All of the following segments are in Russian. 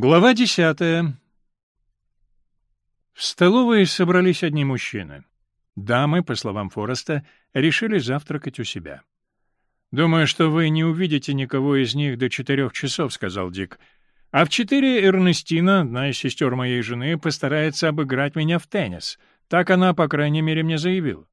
Глава десятая. В столовой собрались одни мужчины. Дамы, по словам Фореста, решили завтракать у себя. «Думаю, что вы не увидите никого из них до четырех часов», — сказал Дик. «А в четыре Эрнестина, одна из сестер моей жены, постарается обыграть меня в теннис. Так она, по крайней мере, мне заявила».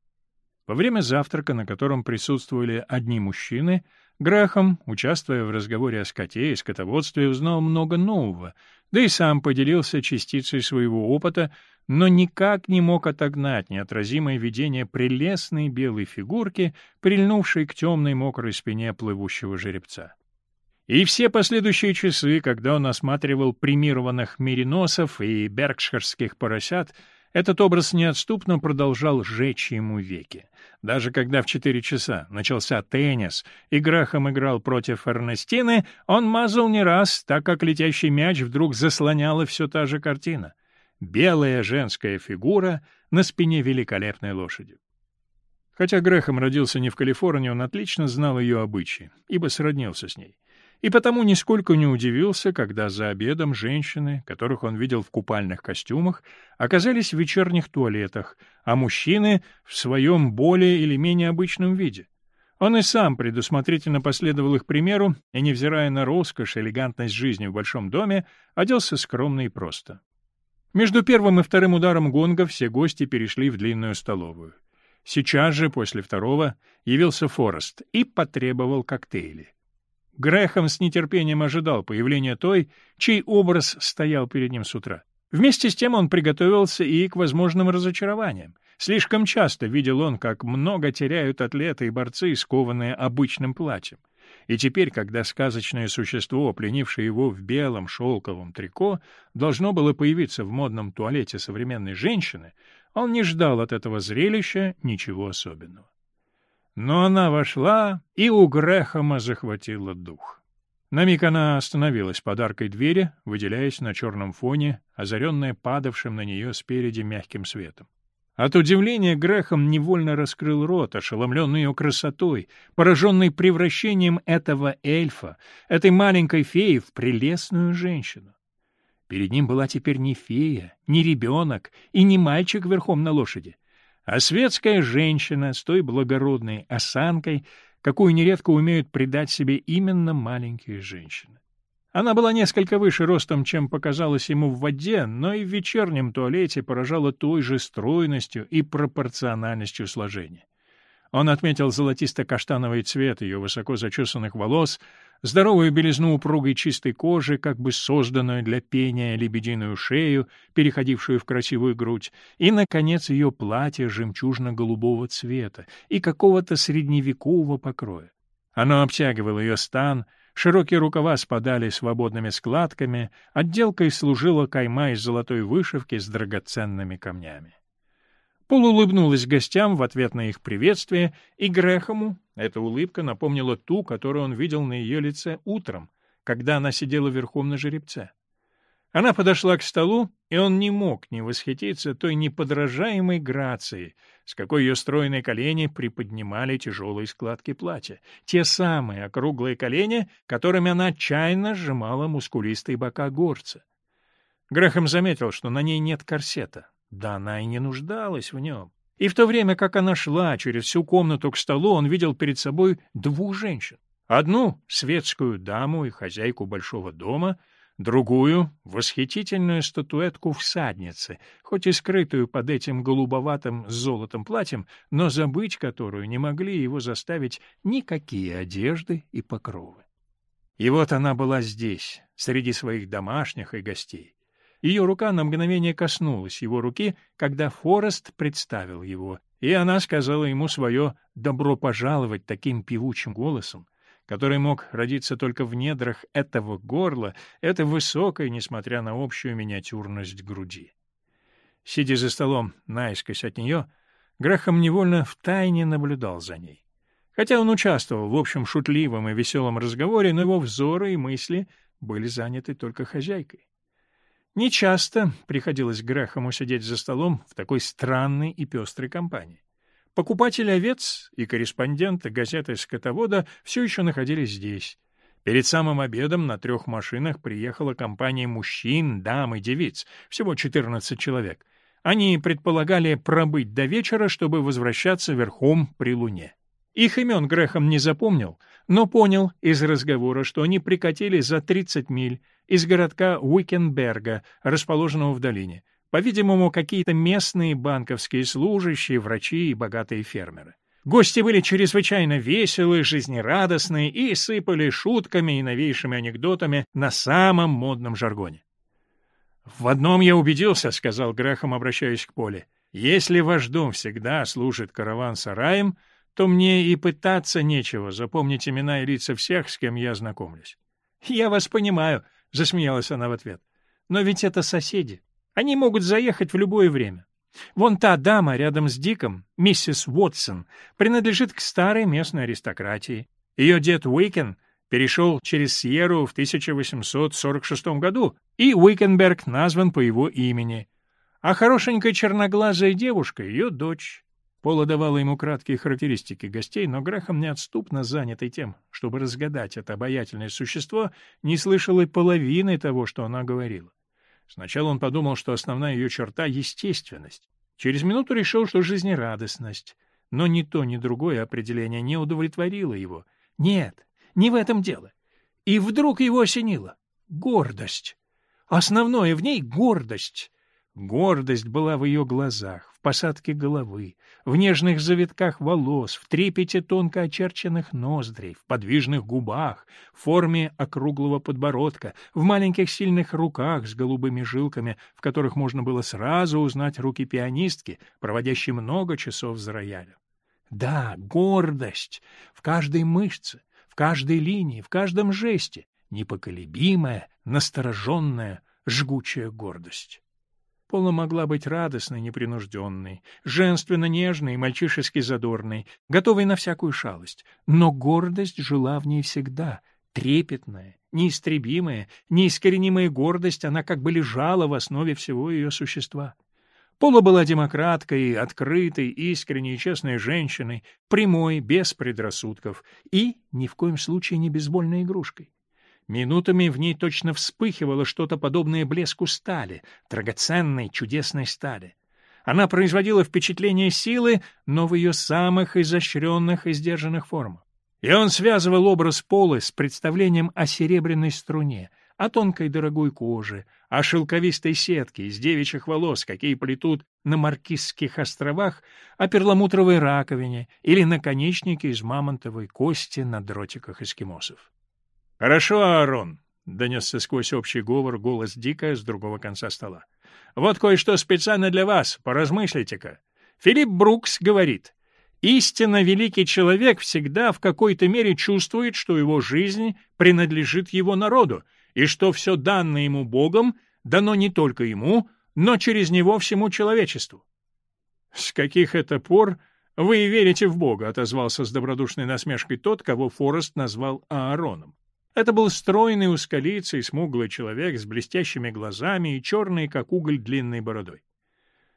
Во время завтрака, на котором присутствовали одни мужчины, — Грахам, участвуя в разговоре о скоте и скотоводстве, узнал много нового, да и сам поделился частицей своего опыта, но никак не мог отогнать неотразимое видение прелестной белой фигурки, прильнувшей к темной мокрой спине плывущего жеребца. И все последующие часы, когда он осматривал примированных мериносов и беркширских поросят, этот образ неотступно продолжал жечь ему веки. Даже когда в четыре часа начался теннис, и Грахам играл против Эрнестины, он мазал не раз, так как летящий мяч вдруг заслоняла все та же картина. Белая женская фигура на спине великолепной лошади. Хотя Грехом родился не в Калифорнии, он отлично знал ее обычаи, ибо сроднился с ней и потому нисколько не удивился, когда за обедом женщины, которых он видел в купальных костюмах, оказались в вечерних туалетах, а мужчины — в своем более или менее обычном виде. Он и сам предусмотрительно последовал их примеру и, невзирая на роскошь и элегантность жизни в большом доме, оделся скромно и просто. Между первым и вторым ударом гонга все гости перешли в длинную столовую. Сейчас же, после второго, явился Форест и потребовал коктейли. Грэхэм с нетерпением ожидал появления той, чей образ стоял перед ним с утра. Вместе с тем он приготовился и к возможным разочарованиям. Слишком часто видел он, как много теряют атлеты и борцы, скованные обычным платьем. И теперь, когда сказочное существо, пленившее его в белом шелковом трико, должно было появиться в модном туалете современной женщины, он не ждал от этого зрелища ничего особенного. Но она вошла, и у Грэхэма захватила дух. На миг она остановилась под аркой двери, выделяясь на черном фоне, озаренная падавшим на нее спереди мягким светом. От удивления Грэхэм невольно раскрыл рот, ошеломленный ее красотой, пораженный превращением этого эльфа, этой маленькой феи в прелестную женщину. Перед ним была теперь не фея, не ребенок и не мальчик верхом на лошади. А светская женщина с той благородной осанкой, какую нередко умеют придать себе именно маленькие женщины. Она была несколько выше ростом, чем показалось ему в воде, но и в вечернем туалете поражала той же стройностью и пропорциональностью сложения. Он отметил золотисто-каштановый цвет ее высоко зачесанных волос, здоровую белизну упругой чистой кожи, как бы созданную для пения лебединую шею, переходившую в красивую грудь, и, наконец, ее платье жемчужно-голубого цвета и какого-то средневекового покроя. Оно обтягивало ее стан, широкие рукава спадали свободными складками, отделкой служила кайма из золотой вышивки с драгоценными камнями. Пол улыбнулась гостям в ответ на их приветствие, и Грехому эта улыбка напомнила ту, которую он видел на ее лице утром, когда она сидела верхом на жеребце. Она подошла к столу, и он не мог не восхититься той неподражаемой грацией, с какой ее стройные колени приподнимали тяжелые складки платья, те самые округлые колени, которыми она отчаянно сжимала мускулистые бока горца. Грехом заметил, что на ней нет корсета, да она и не нуждалась в нем. И в то время, как она шла через всю комнату к столу, он видел перед собой двух женщин. Одну — светскую даму и хозяйку большого дома, другую — восхитительную статуэтку всадницы, хоть и скрытую под этим голубоватым с золотом платьем, но забыть которую не могли его заставить никакие одежды и покровы. И вот она была здесь, среди своих домашних и гостей. Ее рука на мгновение коснулась его руки, когда Форест представил его, и она сказала ему свое «добро пожаловать» таким певучим голосом, который мог родиться только в недрах этого горла, это высокой, несмотря на общую миниатюрность груди. Сидя за столом наискось от нее, Грахам невольно втайне наблюдал за ней. Хотя он участвовал в общем шутливом и веселом разговоре, но его взоры и мысли были заняты только хозяйкой. Нечасто приходилось Грэхому сидеть за столом в такой странной и пестрой компании. Покупатели овец и корреспонденты газеты «Скотовода» все еще находились здесь. Перед самым обедом на трех машинах приехала компания мужчин, дам и девиц, всего 14 человек. Они предполагали пробыть до вечера, чтобы возвращаться верхом при луне. Их имен Грехом не запомнил, но понял из разговора, что они прикатили за 30 миль, из городка Уикенберга, расположенного в долине. По-видимому, какие-то местные банковские служащие, врачи и богатые фермеры. Гости были чрезвычайно веселы, жизнерадостные и сыпали шутками и новейшими анекдотами на самом модном жаргоне. «В одном я убедился», — сказал Грахам, обращаясь к Поле. «Если ваш дом всегда служит караван-сараем, то мне и пытаться нечего запомнить имена и лица всех, с кем я знакомлюсь». «Я вас понимаю», засмеялась она в ответ. Но ведь это соседи. Они могут заехать в любое время. Вон та дама рядом с Диком, миссис Уотсон, принадлежит к старой местной аристократии. Ее дед Уикен перешел через Сьерру в 1846 году, и Уикенберг назван по его имени. А хорошенькая черноглазая девушка — ее дочь. Пола давала ему краткие характеристики гостей, но Грахам, неотступно занятый тем, чтобы разгадать это обаятельное существо, не слышал и половины того, что она говорила. Сначала он подумал, что основная ее черта — естественность. Через минуту решил, что жизнерадостность. Но ни то, ни другое определение не удовлетворило его. Нет, не в этом дело. И вдруг его осенило. Гордость. Основное в ней — гордость. Гордость была в ее глазах, в посадке головы, в нежных завитках волос, в трепете тонко очерченных ноздрей, в подвижных губах, в форме округлого подбородка, в маленьких сильных руках с голубыми жилками, в которых можно было сразу узнать руки пианистки, проводящей много часов за роялем. Да, гордость в каждой мышце, в каждой линии, в каждом жесте, непоколебимая, настороженная, жгучая гордость. Пола могла быть радостной, непринужденной, женственно-нежной, мальчишески задорной, готовой на всякую шалость. Но гордость жила в ней всегда, трепетная, неистребимая, неискоренимая гордость, она как бы лежала в основе всего ее существа. Пола была демократкой, открытой, искренней и честной женщиной, прямой, без предрассудков и ни в коем случае не безвольной игрушкой. Минутами в ней точно вспыхивало что-то подобное блеску стали, драгоценной, чудесной стали. Она производила впечатление силы, но в ее самых изощренных и сдержанных формах. И он связывал образ Полы с представлением о серебряной струне, о тонкой дорогой коже, о шелковистой сетке из девичьих волос, какие плетут на Маркизских островах, о перламутровой раковине или наконечнике из мамонтовой кости на дротиках эскимосов. «Хорошо, Аарон», — донесся сквозь общий говор голос Дика с другого конца стола. «Вот кое-что специально для вас, поразмыслите-ка. Филипп Брукс говорит, истинно великий человек всегда в какой-то мере чувствует, что его жизнь принадлежит его народу, и что все данное ему Богом дано не только ему, но через него всему человечеству». «С каких это пор вы верите в Бога?» — отозвался с добродушной насмешкой тот, кого Форест назвал Аароном. Это был стройный ускалицей смуглый человек с блестящими глазами и черной, как уголь, длинной бородой.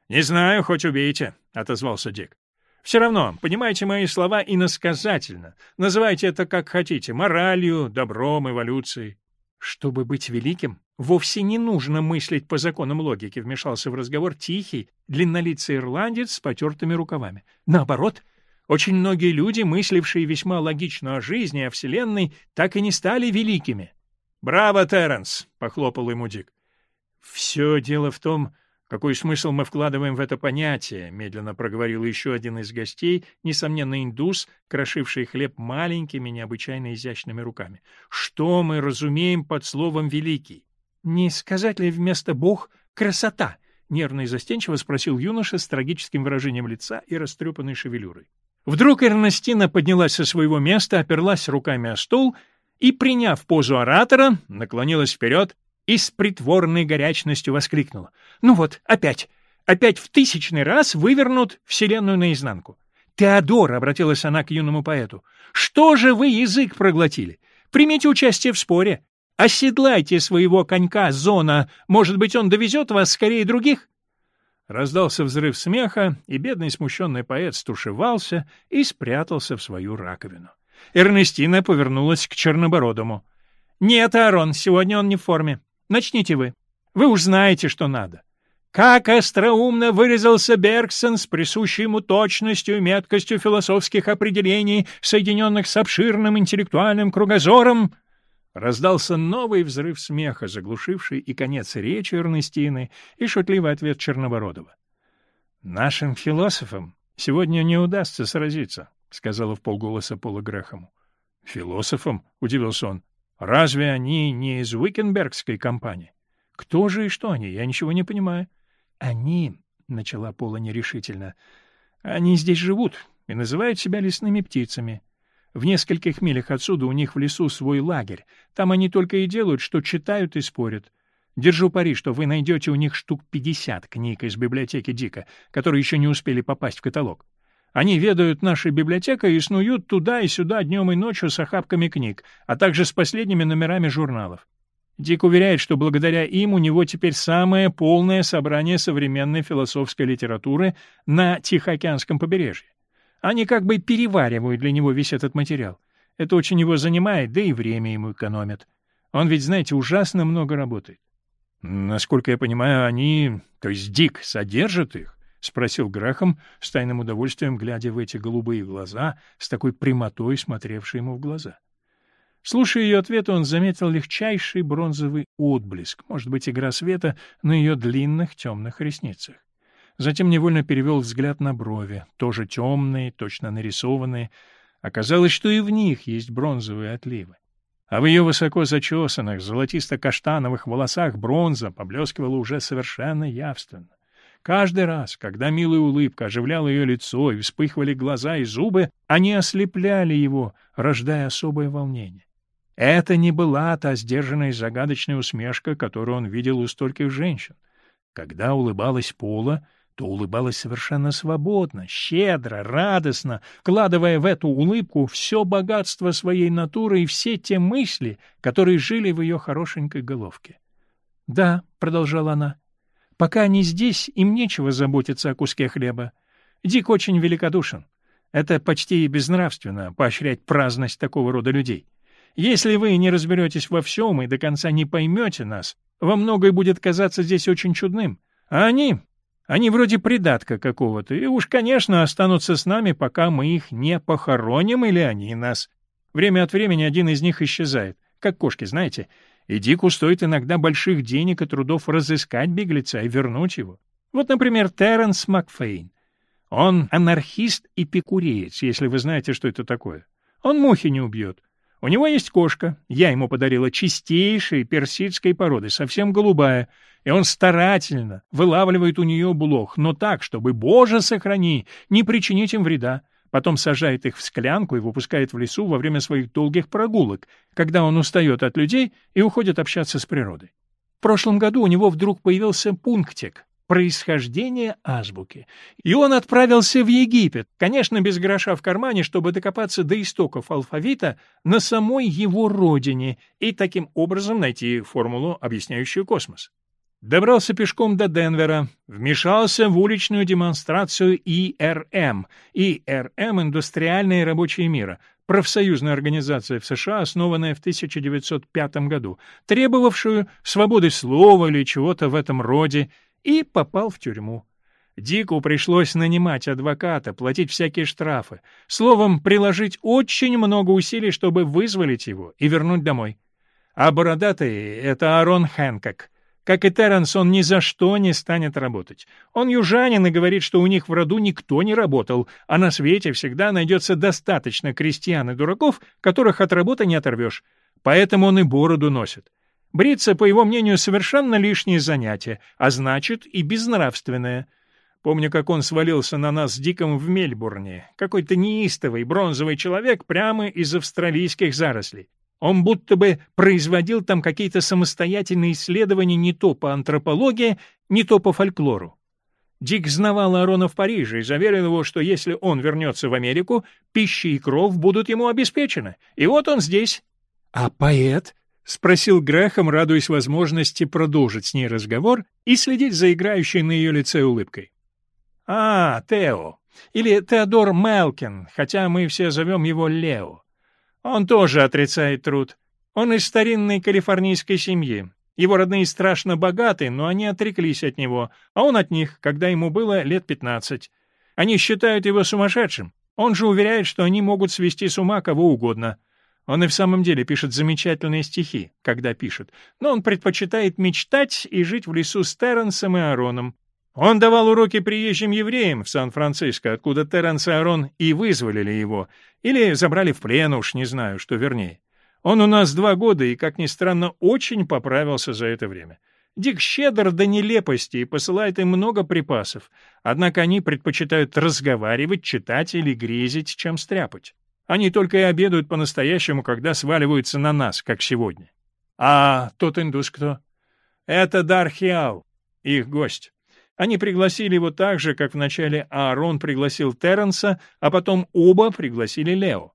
«Не знаю, хоть убейте», — отозвался Дик. «Все равно, понимаете мои слова иносказательно. Называйте это как хотите — моралью, добром, эволюцией». «Чтобы быть великим, вовсе не нужно мыслить по законам логики», — вмешался в разговор тихий, длиннолицый ирландец с потертыми рукавами. «Наоборот, — очень многие люди, мыслившие весьма логично о жизни, о Вселенной, так и не стали великими. «Браво, Терренс!» — похлопал ему Дик. «Все дело в том, какой смысл мы вкладываем в это понятие», — медленно проговорил еще один из гостей, несомненно, индус, крошивший хлеб маленькими, необычайно изящными руками. «Что мы разумеем под словом «великий»?» «Не сказать ли вместо «бог» красота?» — нервно и застенчиво спросил юноша с трагическим выражением лица и растрепанной шевелюрой. Вдруг Эрнестина поднялась со своего места, оперлась руками о стол и, приняв позу оратора, наклонилась вперед и с притворной горячностью воскликнула. «Ну вот, опять! Опять в тысячный раз вывернут вселенную наизнанку!» «Теодор», — обратилась она к юному поэту, — «что же вы язык проглотили? Примите участие в споре. Оседлайте своего конька, Зона, может быть, он довезет вас скорее других?» Раздался взрыв смеха, и бедный смущенный поэт стушевался и спрятался в свою раковину. Эрнестина повернулась к Чернобородому. «Нет, Аарон, сегодня он не в форме. Начните вы. Вы уж знаете, что надо». Как остроумно вырезался Бергсон с присущей ему точностью и меткостью философских определений, соединенных с обширным интеллектуальным кругозором — раздался новый взрыв смеха, заглушивший и конец речи Эрнестины, и шутливый ответ Чернобородова. «Нашим философам сегодня не удастся сразиться», — сказала в полголоса Пола Грэхэму. «Философам?» — удивился он. «Разве они не из Уикенбергской компании? Кто же и что они? Я ничего не понимаю». «Они...» — начала Пола нерешительно. «Они здесь живут и называют себя лесными птицами. В нескольких милях отсюда у них в лесу свой лагерь. Там они только и делают, что читают и спорят. Держу пари, что вы найдете у них штук 50 книг из библиотеки Дика, которые еще не успели попасть в каталог. Они ведают нашей библиотекой и снуют туда и сюда днем и ночью с охапками книг, а также с последними номерами журналов. Дик уверяет, что благодаря им у него теперь самое полное собрание современной философской литературы на Тихоокеанском побережье. Они как бы переваривают для него весь этот материал. Это очень его занимает, да и время ему экономят. Он ведь, знаете, ужасно много работает. Насколько я понимаю, они, то есть Дик, содержат их? — спросил Грахам, с тайным удовольствием глядя в эти голубые глаза, с такой прямотой смотревшей ему в глаза. Слушая ее ответ, он заметил легчайший бронзовый отблеск, может быть, игра света на ее длинных темных ресницах. Затем невольно перевел взгляд на брови, тоже темные, точно нарисованные. Оказалось, что и в них есть бронзовые отливы. А в ее высоко зачесанных, золотисто-каштановых волосах бронза поблескивала уже совершенно явственно. Каждый раз, когда милая улыбка оживляла ее лицо и вспыхивали глаза и зубы, они ослепляли его, рождая особое волнение. Это не была та сдержанная и загадочная усмешка, которую он видел у стольких женщин. Когда улыбалась Пола, то улыбалась совершенно свободно, щедро, радостно, кладывая в эту улыбку все богатство своей натуры и все те мысли, которые жили в ее хорошенькой головке. «Да», — продолжала она, — «пока они здесь, им нечего заботиться о куске хлеба. Дик очень великодушен. Это почти и безнравственно — поощрять праздность такого рода людей. Если вы не разберетесь во всем и до конца не поймете нас, во многое будет казаться здесь очень чудным. А они, они вроде придатка какого-то, и уж, конечно, останутся с нами, пока мы их не похороним или они нас. Время от времени один из них исчезает, как кошки, знаете. И Дику стоит иногда больших денег и трудов разыскать беглеца и вернуть его. Вот, например, Терренс Макфейн. Он анархист и пикуреец, если вы знаете, что это такое. Он мухи не убьет, у него есть кошка. Я ему подарила чистейшей персидской породы, совсем голубая. И он старательно вылавливает у нее блох, но так, чтобы, боже сохрани, не причинить им вреда. Потом сажает их в склянку и выпускает в лесу во время своих долгих прогулок, когда он устает от людей и уходит общаться с природой. В прошлом году у него вдруг появился пунктик, происхождение азбуки. И он отправился в Египет, конечно, без гроша в кармане, чтобы докопаться до истоков алфавита на самой его родине и таким образом найти формулу, объясняющую космос. Добрался пешком до Денвера, вмешался в уличную демонстрацию ИРМ, эм. ИРМ эм – Индустриальные рабочие мира, профсоюзная организация в США, основанная в 1905 году, требовавшую свободы слова или чего-то в этом роде – и попал в тюрьму. Дику пришлось нанимать адвоката, платить всякие штрафы, словом, приложить очень много усилий, чтобы вызволить его и вернуть домой. А бородатый — это Арон Хэнкок. Как и Терренс, он ни за что не станет работать. Он южанин и говорит, что у них в роду никто не работал, а на свете всегда найдется достаточно крестьян и дураков, которых от работы не оторвешь. Поэтому он и бороду носит. Бриться, по его мнению, совершенно лишнее занятие, а значит и безнравственное. Помню, как он свалился на нас с Диком в Мельбурне. Какой-то неистовый бронзовый человек прямо из австралийских зарослей. Он будто бы производил там какие-то самостоятельные исследования не то по антропологии, не то по фольклору. Дик знавал Арона в Париже и заверил его, что если он вернется в Америку, пища и кров будут ему обеспечены. И вот он здесь. — А поэт? спросил Грэхэм, радуясь возможности продолжить с ней разговор и следить за играющей на ее лице улыбкой. «А, Тео. Или Теодор Мелкин, хотя мы все зовем его Лео. Он тоже отрицает труд. Он из старинной калифорнийской семьи. Его родные страшно богаты, но они отреклись от него, а он от них, когда ему было лет пятнадцать. Они считают его сумасшедшим. Он же уверяет, что они могут свести с ума кого угодно. Он и в самом деле пишет замечательные стихи, когда пишет, но он предпочитает мечтать и жить в лесу с Терренсом и Ароном. Он давал уроки приезжим евреям в Сан-Франциско, откуда Терренс и Арон и вызволили его, или забрали в плен, уж не знаю, что вернее. Он у нас два года и, как ни странно, очень поправился за это время. Дик щедр до нелепости и посылает им много припасов, однако они предпочитают разговаривать, читать или грезить, чем стряпать. Они только и обедают по-настоящему, когда сваливаются на нас, как сегодня. А тот индус кто? Это Дархиал, их гость. Они пригласили его так же, как вначале Аарон пригласил Терренса, а потом оба пригласили Лео.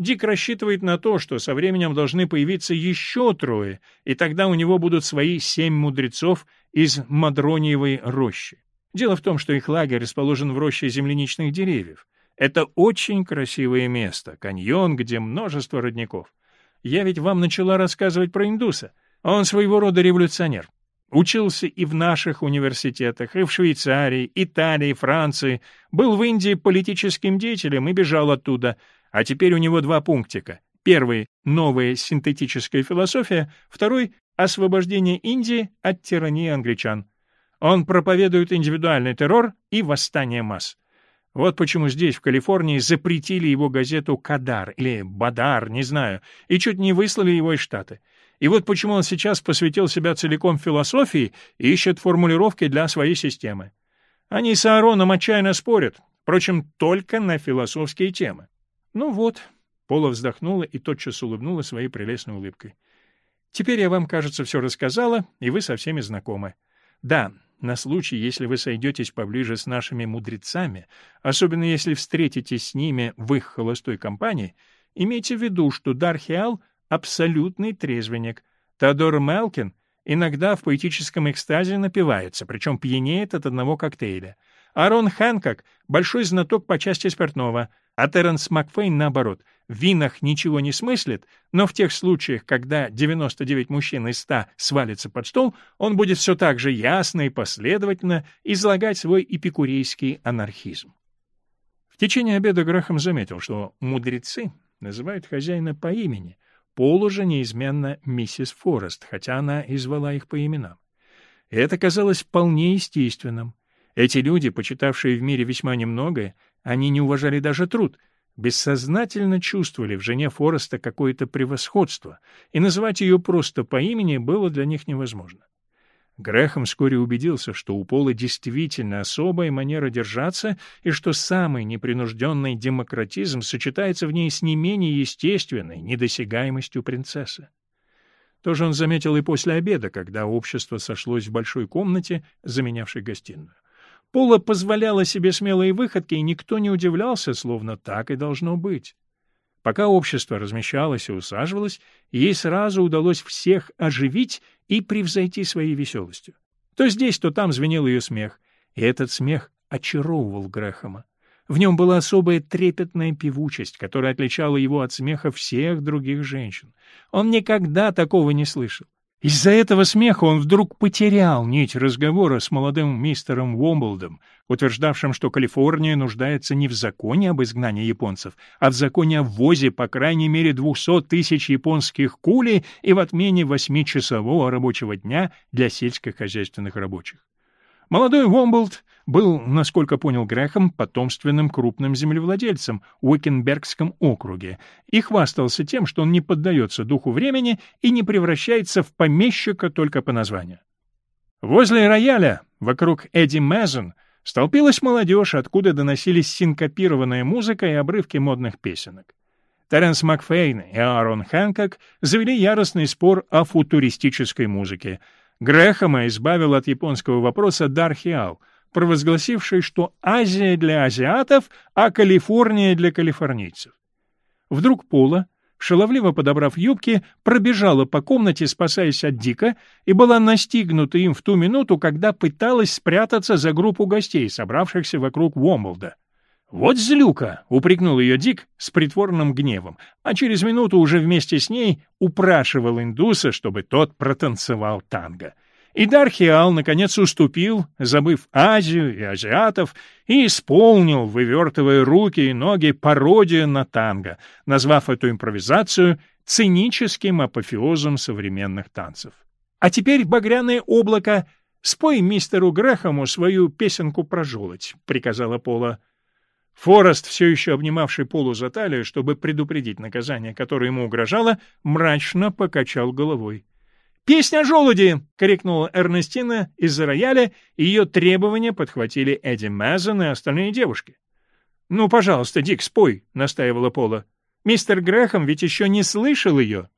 Дик рассчитывает на то, что со временем должны появиться еще трое, и тогда у него будут свои семь мудрецов из Мадрониевой рощи. Дело в том, что их лагерь расположен в роще земляничных деревьев. Это очень красивое место, каньон, где множество родников. Я ведь вам начала рассказывать про индуса. Он своего рода революционер. Учился и в наших университетах, и в Швейцарии, Италии, Франции. Был в Индии политическим деятелем и бежал оттуда. А теперь у него два пунктика. Первый — новая синтетическая философия. Второй — освобождение Индии от тирании англичан. Он проповедует индивидуальный террор и восстание масс. Вот почему здесь, в Калифорнии, запретили его газету «Кадар» или «Бадар», не знаю, и чуть не выслали его из Штата. И вот почему он сейчас посвятил себя целиком философии и ищет формулировки для своей системы. Они с Аароном отчаянно спорят, впрочем, только на философские темы. Ну вот, Пола вздохнула и тотчас улыбнула своей прелестной улыбкой. Теперь я вам, кажется, все рассказала, и вы со всеми знакомы. Да, на случай, если вы сойдетесь поближе с нашими мудрецами, особенно если встретитесь с ними в их холостой компании, имейте в виду, что Дархиал — абсолютный трезвенник. Теодор Мелкин иногда в поэтическом экстазе напивается, причем пьянеет от одного коктейля. Арон Хэнкок — большой знаток по части спиртного, а Терренс Макфейн, наоборот, винах ничего не смыслит, но в тех случаях, когда 99 мужчин из 100 свалится под стол, он будет все так же ясно и последовательно излагать свой эпикурейский анархизм. В течение обеда Грахам заметил, что мудрецы называют хозяина по имени, Полу же неизменно миссис Форест, хотя она и звала их по именам. И это казалось вполне естественным. Эти люди, почитавшие в мире весьма немногое, они не уважали даже труд — бессознательно чувствовали в жене Фореста какое-то превосходство, и называть ее просто по имени было для них невозможно. Грехом вскоре убедился, что у Пола действительно особая манера держаться и что самый непринужденный демократизм сочетается в ней с не менее естественной недосягаемостью принцессы. То же он заметил и после обеда, когда общество сошлось в большой комнате, заменявшей гостиную. Пола позволяла себе смелые выходки, и никто не удивлялся, словно так и должно быть. Пока общество размещалось и усаживалось, ей сразу удалось всех оживить и превзойти своей веселостью. То здесь, то там звенел ее смех, и этот смех очаровывал Грэхэма. В нем была особая трепетная певучесть, которая отличала его от смеха всех других женщин. Он никогда такого не слышал. Из-за этого смеха он вдруг потерял нить разговора с молодым мистером Уомблдом, утверждавшим, что Калифорния нуждается не в законе об изгнании японцев, а в законе о ввозе по крайней мере 200 тысяч японских кулей и в отмене восьмичасового рабочего дня для сельскохозяйственных рабочих. Молодой Уомблд был, насколько понял Грэхэм, потомственным крупным землевладельцем в Уикенбергском округе и хвастался тем, что он не поддается духу времени и не превращается в помещика только по названию. Возле рояля, вокруг Эдди Мэзен, столпилась молодежь, откуда доносились синкопированная музыка и обрывки модных песенок. Теренс Макфейн и Аарон Хэнкок завели яростный спор о футуристической музыке — Грэхэма избавил от японского вопроса Дархиал, провозгласивший, что Азия для азиатов, а Калифорния для калифорнийцев. Вдруг Пола, шаловливо подобрав юбки, пробежала по комнате, спасаясь от Дика, и была настигнута им в ту минуту, когда пыталась спрятаться за группу гостей, собравшихся вокруг Уомблда. «Вот злюка!» — упрекнул ее Дик с притворным гневом, а через минуту уже вместе с ней упрашивал индуса, чтобы тот протанцевал танго. И Дархиал, наконец, уступил, забыв Азию и азиатов, и исполнил, вывертывая руки и ноги, пародию на танго, назвав эту импровизацию циническим апофеозом современных танцев. «А теперь, багряное облако, спой мистеру Грэхому свою песенку про желудь», — приказала Пола. Форест, все еще обнимавший Полу за талию, чтобы предупредить наказание, которое ему угрожало, мрачно покачал головой. «Песня о желуди!» — крикнула Эрнестина из-за рояля, и ее требования подхватили Эдди Мазен и остальные девушки. «Ну, пожалуйста, Дик, спой!» — настаивала Пола. «Мистер Грэхэм ведь еще не слышал ее!»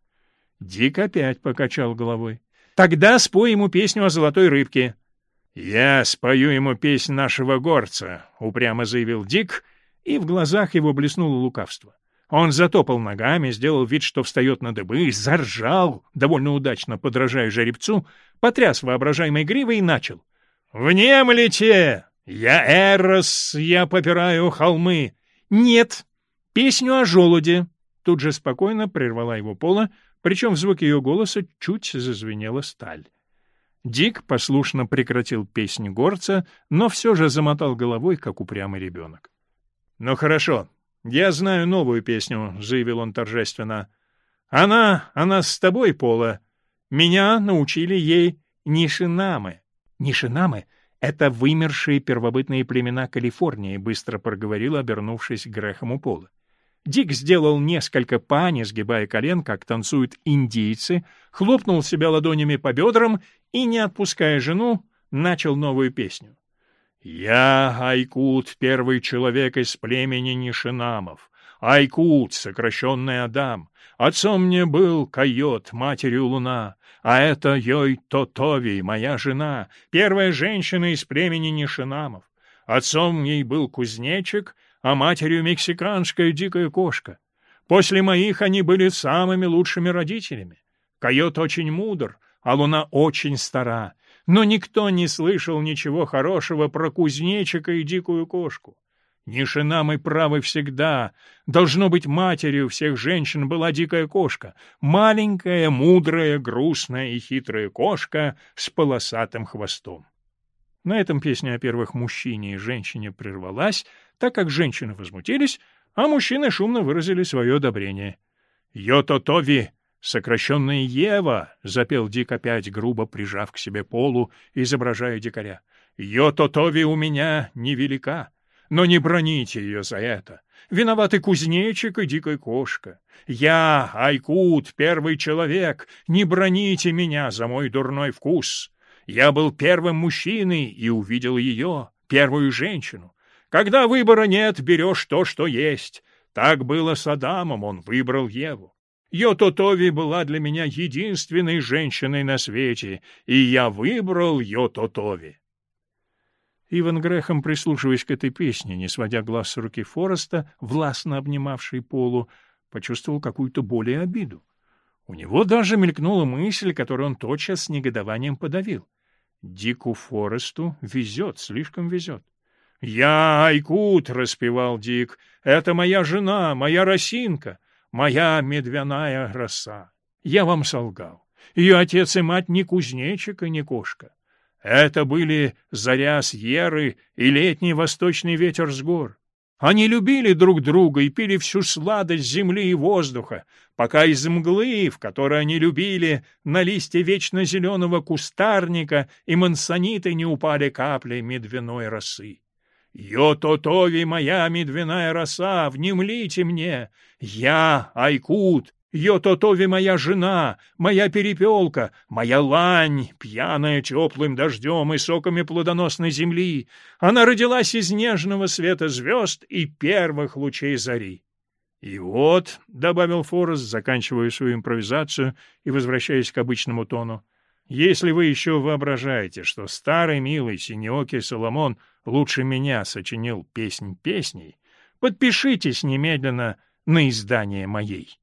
Дик опять покачал головой. «Тогда спой ему песню о золотой рыбке!» «Я спою ему песнь нашего горца», — упрямо заявил Дик, и в глазах его блеснуло лукавство. Он затопал ногами, сделал вид, что встает на дыбы, заржал, довольно удачно подражая жеребцу, потряс воображаемой гривой и начал. «Внемлите! Я Эрос, я попираю холмы!» «Нет! Песню о желуде!» Тут же спокойно прервала его пола, причем в звуке ее голоса чуть зазвенела сталь. Дик послушно прекратил песню горца, но все же замотал головой, как упрямый ребенок. «Ну хорошо, я знаю новую песню», — заявил он торжественно. «Она, она с тобой, Пола. Меня научили ей нишинамы». «Нишинамы — это вымершие первобытные племена Калифорнии», — быстро проговорил, обернувшись к Грэхэму Пола. Дик сделал несколько пани, сгибая колен, как танцуют индийцы, хлопнул себя ладонями по бедрам и, не отпуская жену, начал новую песню. «Я, Айкут, первый человек из племени Нишинамов. Айкут, сокращенный Адам. Отцом мне был койот, матерью луна. А это Йой Тотови, моя жена, первая женщина из племени Нишинамов. Отцом ей был кузнечик, а матерью мексиканская дикая кошка. После моих они были самыми лучшими родителями. Койот очень мудр, а луна очень стара, но никто не слышал ничего хорошего про кузнечика и дикую кошку. Нишина мы правы всегда. Должно быть, матерью всех женщин была дикая кошка. Маленькая, мудрая, грустная и хитрая кошка с полосатым хвостом. На этом песня о первых мужчине и женщине прервалась, так как женщины возмутились, а мужчины шумно выразили свое одобрение. «Йото-тови!» «Сокращенная Ева!» — запел Дик опять, грубо прижав к себе полу, изображая дикаря. «Йо-то-тови у меня невелика, но не броните ее за это. Виноваты кузнечик и дикая кошка. Я, Айкут, первый человек, не броните меня за мой дурной вкус. Я был первым мужчиной и увидел ее, первую женщину. Когда выбора нет, берешь то, что есть. Так было с Адамом, он выбрал Еву. Йототови была для меня единственной женщиной на свете, и я выбрал Йототови. Иван Грехом, прислушиваясь к этой песне, не сводя глаз с руки Фореста, властно обнимавшей полу, почувствовал какую-то боль и обиду. У него даже мелькнула мысль, которую он тотчас с негодованием подавил. Дику Форесту везет, слишком везет. «Я Айкут!» — распевал Дик. «Это моя жена, моя росинка, моя медвяная роса. Я вам солгал. Ее отец и мать не кузнечик и не кошка. Это были заря с и летний восточный ветер с гор. Они любили друг друга и пили всю сладость земли и воздуха, пока из мглы, в которой они любили, на листья вечно зеленого кустарника и мансониты не упали капли медвяной росы. Йо-то-тови моя медвяная роса, внемлите мне! Я Айкут, Йо-то-тови моя жена, моя перепелка, моя лань, пьяная теплым дождем и соками плодоносной земли. Она родилась из нежного света звезд и первых лучей зари. «И вот», — добавил Форест, заканчивая свою импровизацию и возвращаясь к обычному тону, — «если вы еще воображаете, что старый милый синеокий Соломон — лучше меня сочинил песнь песней, подпишитесь немедленно на издание моей.